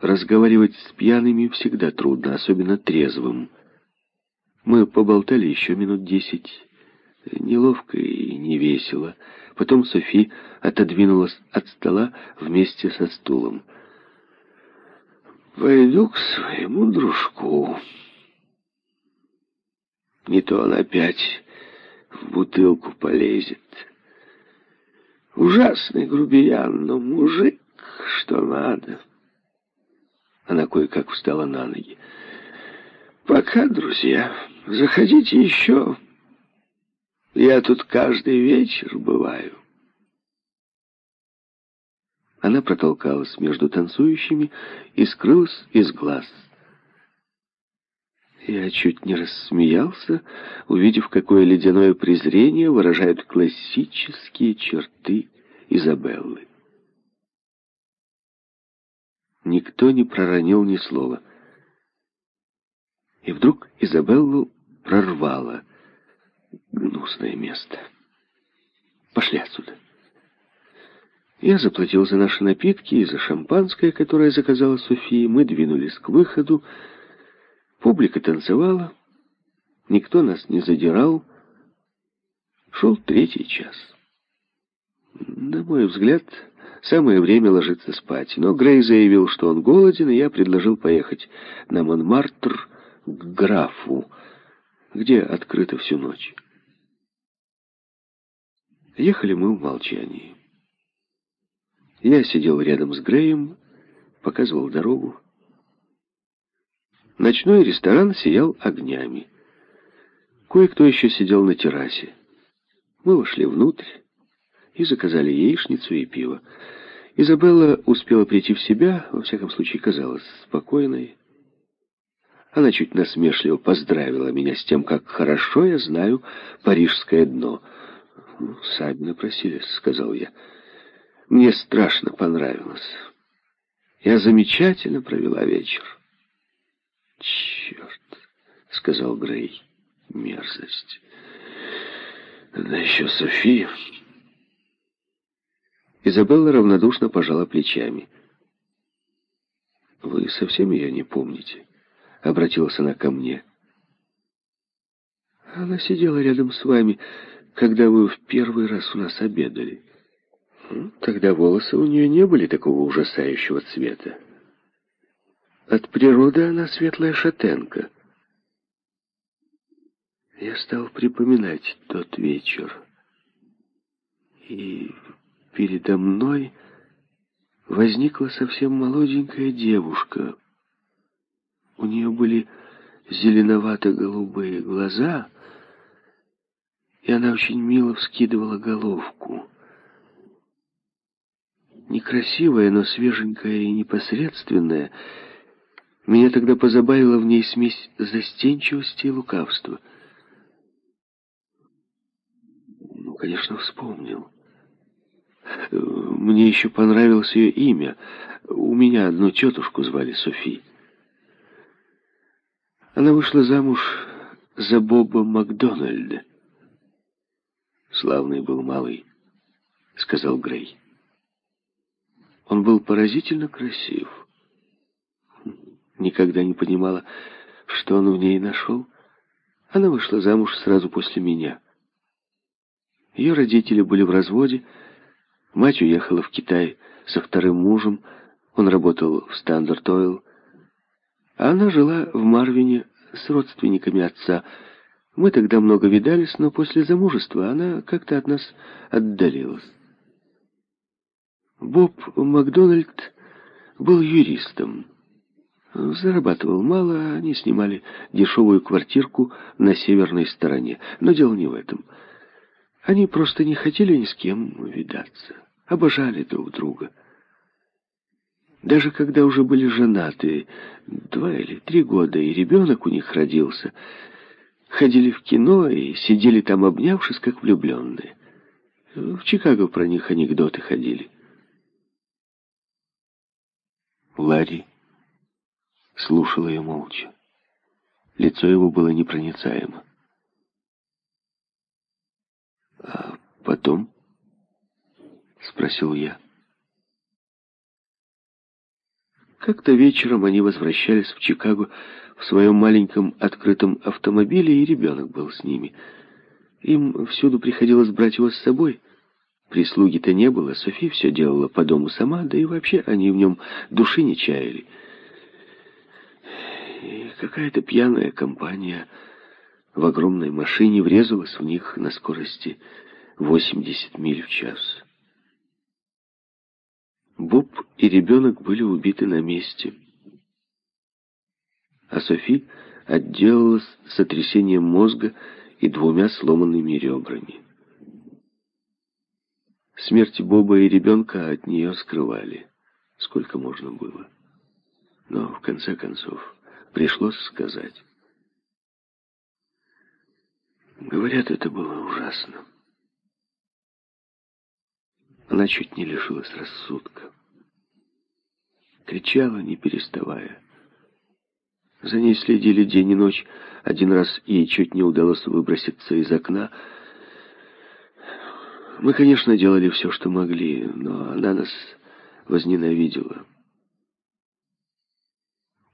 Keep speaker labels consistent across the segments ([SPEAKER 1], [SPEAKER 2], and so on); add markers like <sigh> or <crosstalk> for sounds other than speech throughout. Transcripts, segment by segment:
[SPEAKER 1] Разговаривать с пьяными всегда трудно, особенно трезвым. Мы поболтали еще минут десять. Неловко и невесело. Потом Софи отодвинулась от стола вместе со стулом. «Пойду к своему дружку. Не то он опять в бутылку полезет. Ужасный грубиян, но мужик, что надо». Она кое-как встала на ноги. «Пока, друзья, заходите еще. Я тут каждый вечер бываю». Она протолкалась между танцующими и скрылась из глаз. Я чуть не рассмеялся, увидев, какое ледяное презрение выражают классические черты Изабеллы. Никто не проронил ни слова. И вдруг Изабеллу прорвало. Гнусное место. Пошли отсюда. Я заплатил за наши напитки и за шампанское, которое заказала София. Мы двинулись к выходу. Публика танцевала. Никто нас не задирал. Шел третий час. На мой взгляд, Самое время ложиться спать. Но Грей заявил, что он голоден, и я предложил поехать на Монмартр к графу, где открыто всю ночь. Ехали мы в молчании. Я сидел рядом с Греем, показывал дорогу. Ночной ресторан сиял огнями. Кое-кто еще сидел на террасе. Мы вошли внутрь и заказали яичницу и пиво. Изабелла успела прийти в себя, во всяком случае казалась спокойной. Она чуть насмешливо поздравила меня с тем, как хорошо я знаю парижское дно. «Сами напросились», — сказал я. «Мне страшно понравилось. Я замечательно провела вечер». «Черт», — сказал Грей, — «мерзость». Да еще София. Изабелла равнодушно пожала плечами. «Вы совсем ее не помните?» — обратилась она ко мне. «Она сидела рядом с вами, когда вы в первый раз у нас обедали. Тогда волосы у нее не были такого ужасающего цвета. От природы она светлая шатенка». Я стал припоминать тот вечер. И передо мной возникла совсем молоденькая девушка. У нее были зеленовато-голубые глаза, и она очень мило вскидывала головку. Некрасивая, но свеженькая и непосредственная, меня тогда позабавила в ней смесь застенчивости и лукавства. Ну, конечно, вспомнил. Мне еще понравилось ее имя. У меня одну тетушку звали Софи. Она вышла замуж за Боба Макдональда. Славный был малый, сказал Грей. Он был поразительно красив. Никогда не понимала, что он в ней нашел. Она вышла замуж сразу после меня. Ее родители были в разводе, Мать уехала в Китай со вторым мужем, он работал в Стандарт Ойл, а она жила в Марвине с родственниками отца. Мы тогда много видались, но после замужества она как-то от нас отдалилась. Боб Макдональд был юристом. Зарабатывал мало, они снимали дешевую квартирку на северной стороне. Но дело не в этом. Они просто не хотели ни с кем видаться. Обожали друг друга. Даже когда уже были женаты, два или три года, и ребенок у них родился, ходили в кино и сидели там, обнявшись, как влюбленные. В Чикаго про них анекдоты ходили. Ларри слушала ее молча. Лицо его было непроницаемо. А потом? Спросил я. Как-то вечером они возвращались в Чикаго в своем маленьком открытом автомобиле, и ребенок был с ними. Им всюду приходилось брать его с собой. Прислуги-то не было, Софи все делала по дому сама, да и вообще они в нем души не чаяли. И какая-то пьяная компания в огромной машине врезалась в них на скорости 80 миль в час. Боб и ребенок были убиты на месте. А Софи отделалась сотрясением мозга и двумя сломанными ребрами. Смерть Боба и ребенка от нее скрывали, сколько можно было. Но, в конце концов, пришлось сказать. Говорят, это было ужасно. Она чуть не лишилась рассудка. Кричала, не переставая. За ней следили день и ночь. Один раз ей чуть не удалось выброситься из окна. Мы, конечно, делали все, что могли, но она нас возненавидела.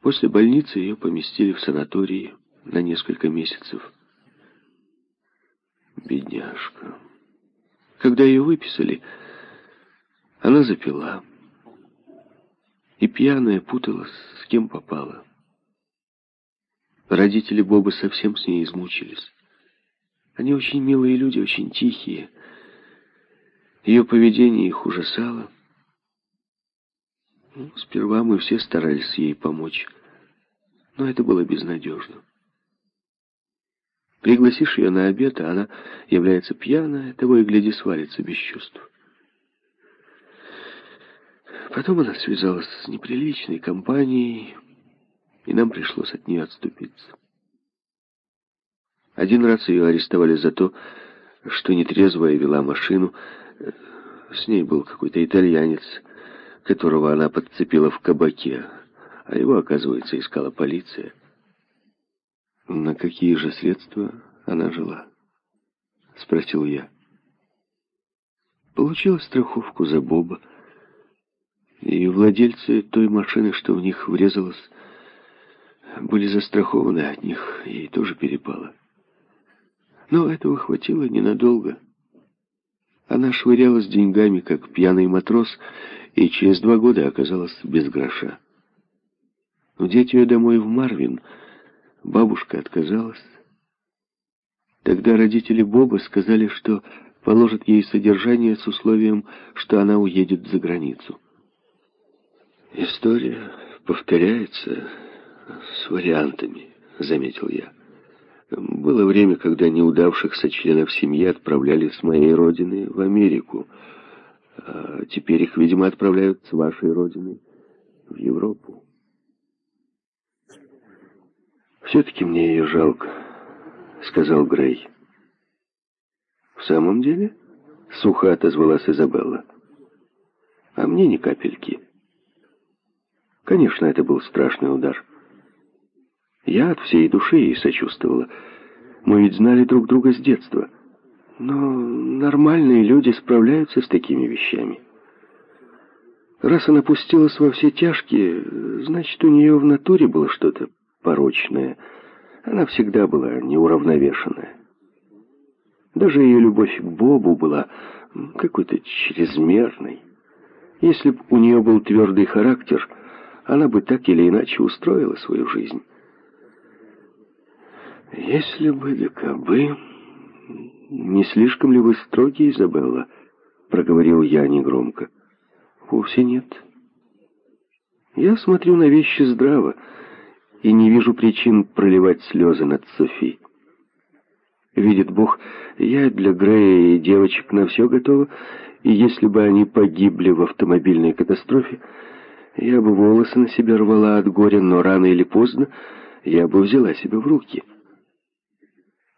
[SPEAKER 1] После больницы ее поместили в санатории на несколько месяцев. Бедняжка. Когда ее выписали, она запила. И пьяная путалась, с кем попала. Родители Боба совсем с ней измучились. Они очень милые люди, очень тихие. Ее поведение их ужасало. Ну, сперва мы все старались ей помочь, но это было безнадежно. Пригласишь ее на обед, а она является пьяная, того и гляди свалится без чувств. Потом она связалась с неприличной компанией, и нам пришлось от нее отступиться. Один раз ее арестовали за то, что нетрезвая вела машину. С ней был какой-то итальянец, которого она подцепила в кабаке, а его, оказывается, искала полиция. «На какие же средства она жила?» — спросил я. Получила страховку за Боба, и владельцы той машины, что в них врезалась, были застрахованы от них, ей тоже перепало. Но этого хватило ненадолго. Она швырялась деньгами, как пьяный матрос, и через два года оказалась без гроша. Взять ее домой в Марвин бабушка отказалась. Тогда родители Боба сказали, что положат ей содержание с условием, что она уедет за границу. «История повторяется с вариантами», — заметил я. «Было время, когда неудавшихся членов семьи отправляли с моей родины в Америку, а теперь их, видимо, отправляют с вашей родины в Европу». «Все-таки мне ее жалко», — сказал Грей. «В самом деле?» — сухо отозвалась Изабелла. «А мне ни капельки». Конечно, это был страшный удар. Я от всей души ей сочувствовала. Мы ведь знали друг друга с детства. Но нормальные люди справляются с такими вещами. Раз она пустилась во все тяжкие, значит, у нее в натуре было что-то порочное. Она всегда была неуравновешенная. Даже ее любовь к Бобу была какой-то чрезмерной. Если бы у нее был твердый характер — она бы так или иначе устроила свою жизнь. Если бы да кабы... Не слишком ли вы строги, Изабелла? Проговорил я негромко. Вовсе нет. Я смотрю на вещи здраво и не вижу причин проливать слезы над Софи. Видит Бог, я для Грея и девочек на все готова, и если бы они погибли в автомобильной катастрофе, я бы волосы на себя рвала от горя, но рано или поздно я бы взяла себя в руки.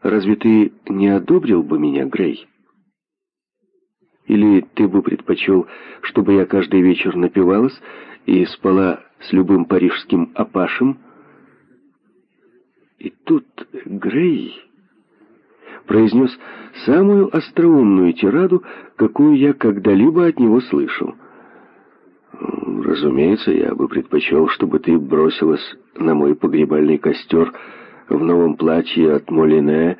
[SPEAKER 1] Разве ты не одобрил бы меня, Грей? Или ты бы предпочел, чтобы я каждый вечер напивалась и спала с любым парижским апашем? И тут Грей произнес самую остроумную тираду, какую я когда-либо от него слышал — Разумеется, я бы предпочел, чтобы ты бросилась на мой погребальный костер в новом платье от Молине,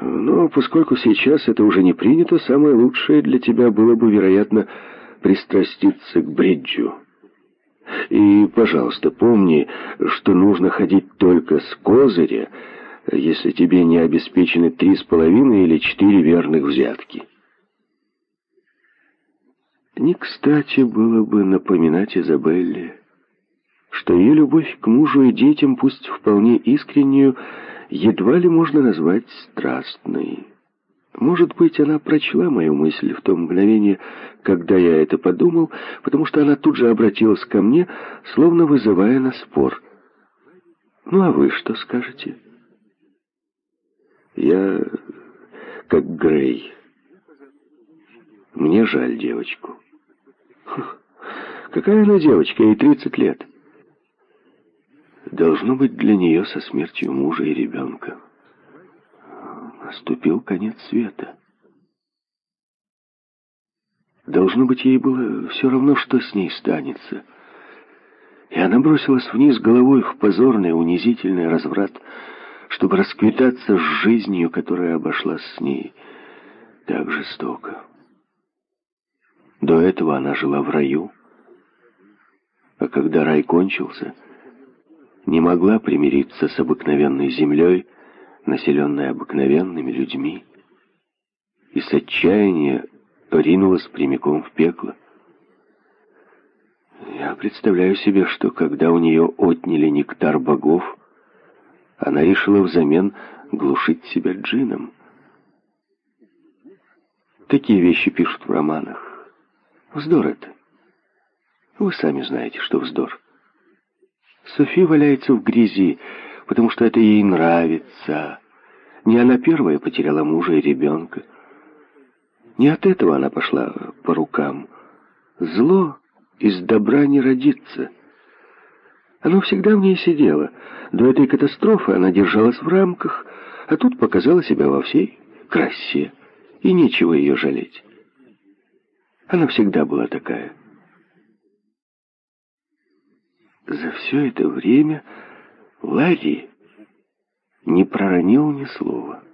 [SPEAKER 1] но поскольку сейчас это уже не принято, самое лучшее для тебя было бы, вероятно, пристраститься к бриджу. И, пожалуйста, помни, что нужно ходить только с козыря, если тебе не обеспечены три с половиной или четыре верных взятки. Не кстати было бы напоминать Изабелле, что ее любовь к мужу и детям, пусть вполне искреннюю, едва ли можно назвать страстной. Может быть, она прочла мою мысль в то мгновение, когда я это подумал, потому что она тут же обратилась ко мне, словно вызывая на спор. «Ну, а вы что скажете?» «Я как Грей. Мне жаль девочку». <laughs> «Какая она девочка, ей тридцать лет». Должно быть для нее со смертью мужа и ребенка. Наступил конец света. Должно быть, ей было все равно, что с ней станется. И она бросилась вниз головой в позорный, унизительный разврат, чтобы расквитаться с жизнью, которая обошлась с ней так жестоко. До этого она жила в раю, а когда рай кончился, не могла примириться с обыкновенной землей, населенной обыкновенными людьми, и с отчаяния ринулась прямиком в пекло. Я представляю себе, что когда у нее отняли нектар богов, она решила взамен глушить себя джином. Такие вещи пишут в романах. Вздор это. Вы сами знаете, что вздор. Софи валяется в грязи, потому что это ей нравится. Не она первая потеряла мужа и ребенка. Не от этого она пошла по рукам. Зло из добра не родится. Оно всегда в ней сидело. До этой катастрофы она держалась в рамках, а тут показала себя во всей красе. И нечего ее жалеть. Она всегда была такая. За все это время Ларри не проронил ни слова.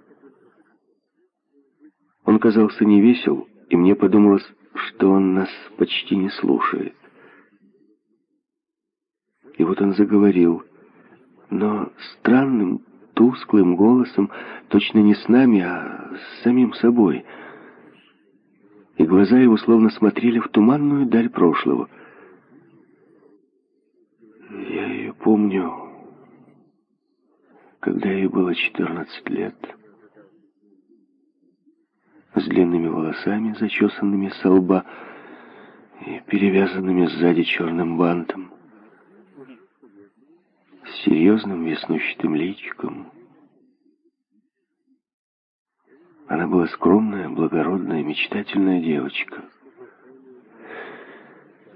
[SPEAKER 1] Он казался невесел, и мне подумалось, что он нас почти не слушает. И вот он заговорил, но странным, тусклым голосом, точно не с нами, а с самим собой. И глаза его словно смотрели в туманную даль прошлого — я ее помню, когда ей было 14 лет. С длинными волосами, зачесанными со лба и перевязанными сзади черным бантом. С серьезным веснущатым личиком. Она была скромная, благородная, мечтательная девочка.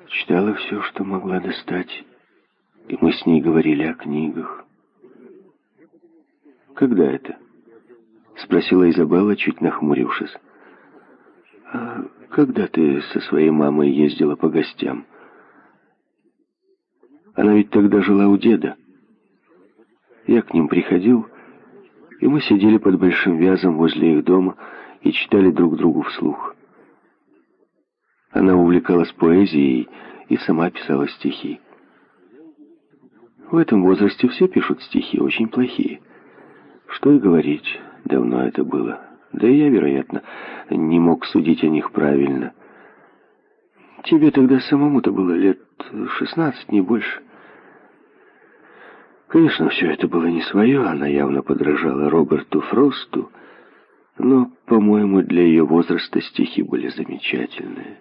[SPEAKER 1] Читала все, что могла достать и мы с ней говорили о книгах. «Когда это?» — спросила Изабелла, чуть нахмурившись. «А когда ты со своей мамой ездила по гостям?» Она ведь тогда жила у деда. Я к ним приходил, и мы сидели под большим вязом возле их дома и читали друг другу вслух. Она увлекалась поэзией и сама писала стихи. В этом возрасте все пишут стихи, очень плохие. Что и говорить, давно это было. Да и я, вероятно, не мог судить о них правильно. Тебе тогда самому-то было лет шестнадцать, не больше. Конечно, все это было не свое, она явно подражала Роберту Фросту, но, по-моему, для ее возраста стихи были замечательные.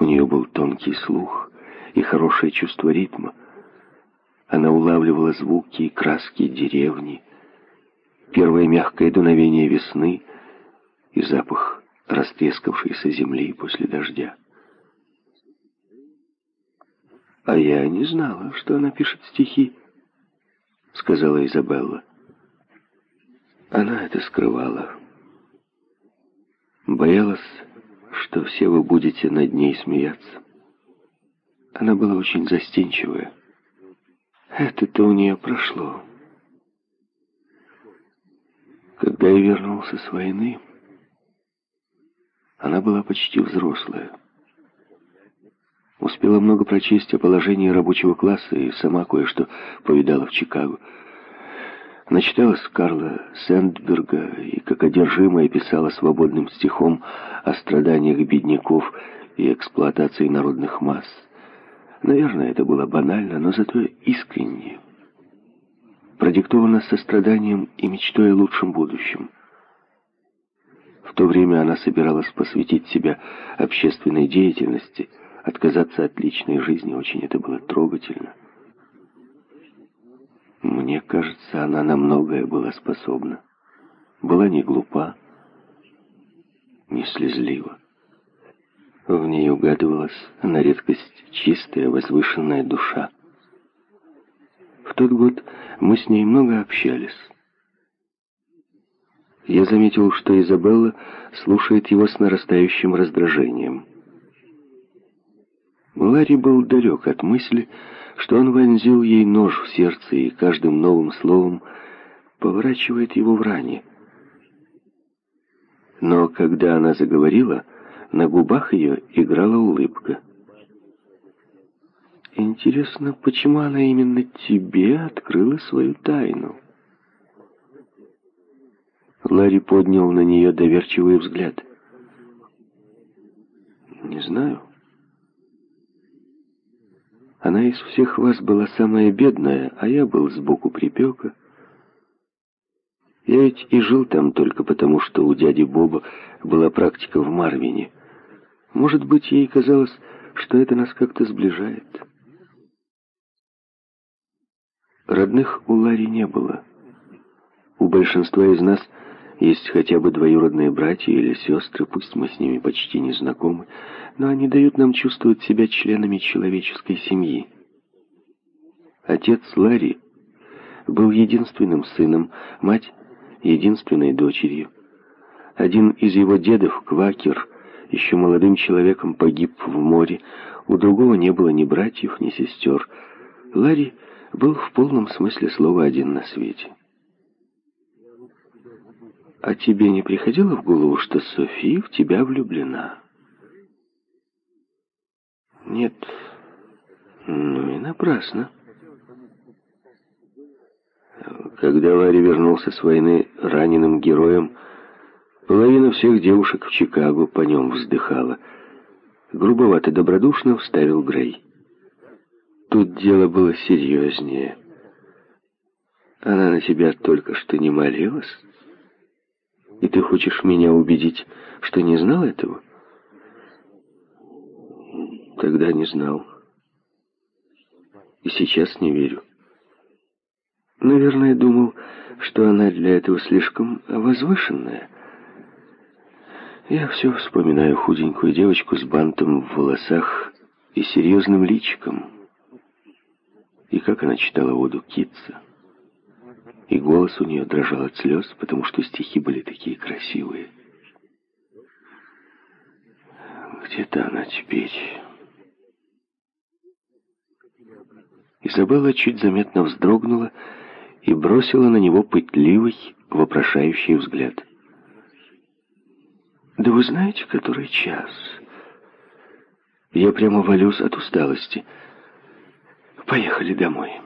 [SPEAKER 1] У нее был тонкий слух и хорошее чувство ритма. Она улавливала звуки и краски деревни, первое мягкое дуновение весны и запах растрескавшейся земли после дождя. «А я не знала, что она пишет стихи», — сказала Изабелла. Она это скрывала. Боялась, что все вы будете над ней смеяться. Она была очень застенчивая. Это-то у нее прошло. Когда я вернулся с войны, она была почти взрослая. Успела много прочесть о положении рабочего класса и сама кое-что повидала в Чикаго. Начиталась Карла Сэндберга и, как одержимая, писала свободным стихом о страданиях бедняков и эксплуатации народных масс. Наверное, это было банально, но зато искренне. Продиктовано состраданием и мечтой о лучшем будущем. В то время она собиралась посвятить себя общественной деятельности, отказаться от личной жизни, очень это было трогательно. Мне кажется, она на многое была способна. Была не глупа, не слезлива. В ней угадывалась на редкость чистая, возвышенная душа. В тот год мы с ней много общались. Я заметил, что Изабелла слушает его с нарастающим раздражением. Ларри был далек от мысли, что он вонзил ей нож в сердце и каждым новым словом поворачивает его в ране. Но когда она заговорила, на губах ее играла улыбка. Интересно, почему она именно тебе открыла свою тайну? Ларри поднял на нее доверчивый взгляд. Не знаю. Она из всех вас была самая бедная, а я был сбоку припека. Я ведь и жил там только потому, что у дяди Боба была практика в Марвине. Может быть, ей казалось, что это нас как-то сближает. Родных у Ларри не было. У большинства из нас есть хотя бы двоюродные братья или сестры, пусть мы с ними почти не знакомы, но они дают нам чувствовать себя членами человеческой семьи. Отец Ларри был единственным сыном, мать — единственной дочерью. Один из его дедов, Квакер, еще молодым человеком погиб в море, у другого не было ни братьев, ни сестер. Ларри был в полном смысле слова один на свете. А тебе не приходило в голову, что Софи в тебя влюблена? Нет. Ну и напрасно. Когда Ларри вернулся с войны раненым героем, половина всех девушек в Чикаго по нем вздыхала. Грубовато добродушно вставил Грей. Тут дело было серьезнее. Она на тебя только что не молилась? И ты хочешь меня убедить, что не знал этого? Тогда не знал. И сейчас не верю. Наверное, думал, что она для этого слишком возвышенная. Я все вспоминаю худенькую девочку с бантом в волосах и серьезным личиком. И как она читала воду Китца и голос у нее дрожал от слез, потому что стихи были такие красивые. Где-то она теперь. Изабелла чуть заметно вздрогнула и бросила на него пытливый, вопрошающий взгляд. «Да вы знаете, который час? Я прямо валюсь от усталости. Поехали домой».